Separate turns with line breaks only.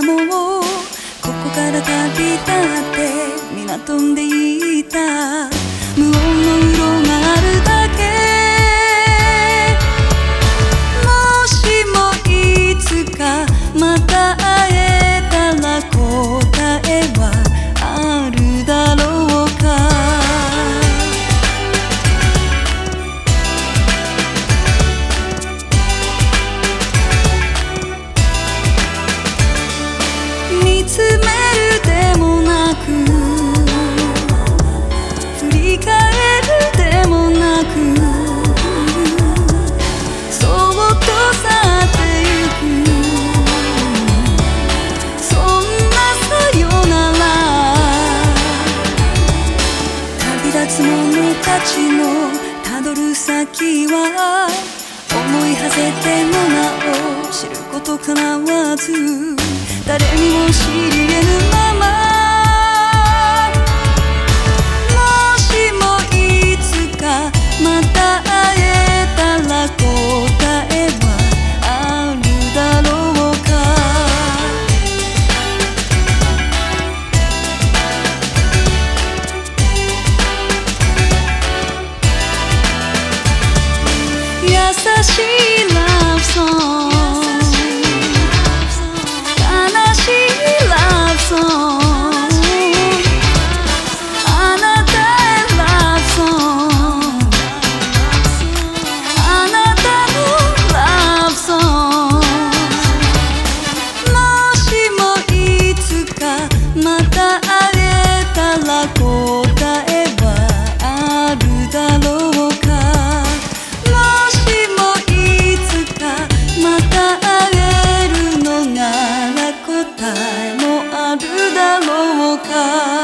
ここから旅立って港んでいた。く振り返るでもなくそっと去ってゆく。そんなさよなら旅立つ者たちのたどる先は思いはせてもなお知ることかなわず誰にも知り得ぬまた会えたら答えはあるだろうか？もしもいつかまた会えるのなら答えもあるだろうか？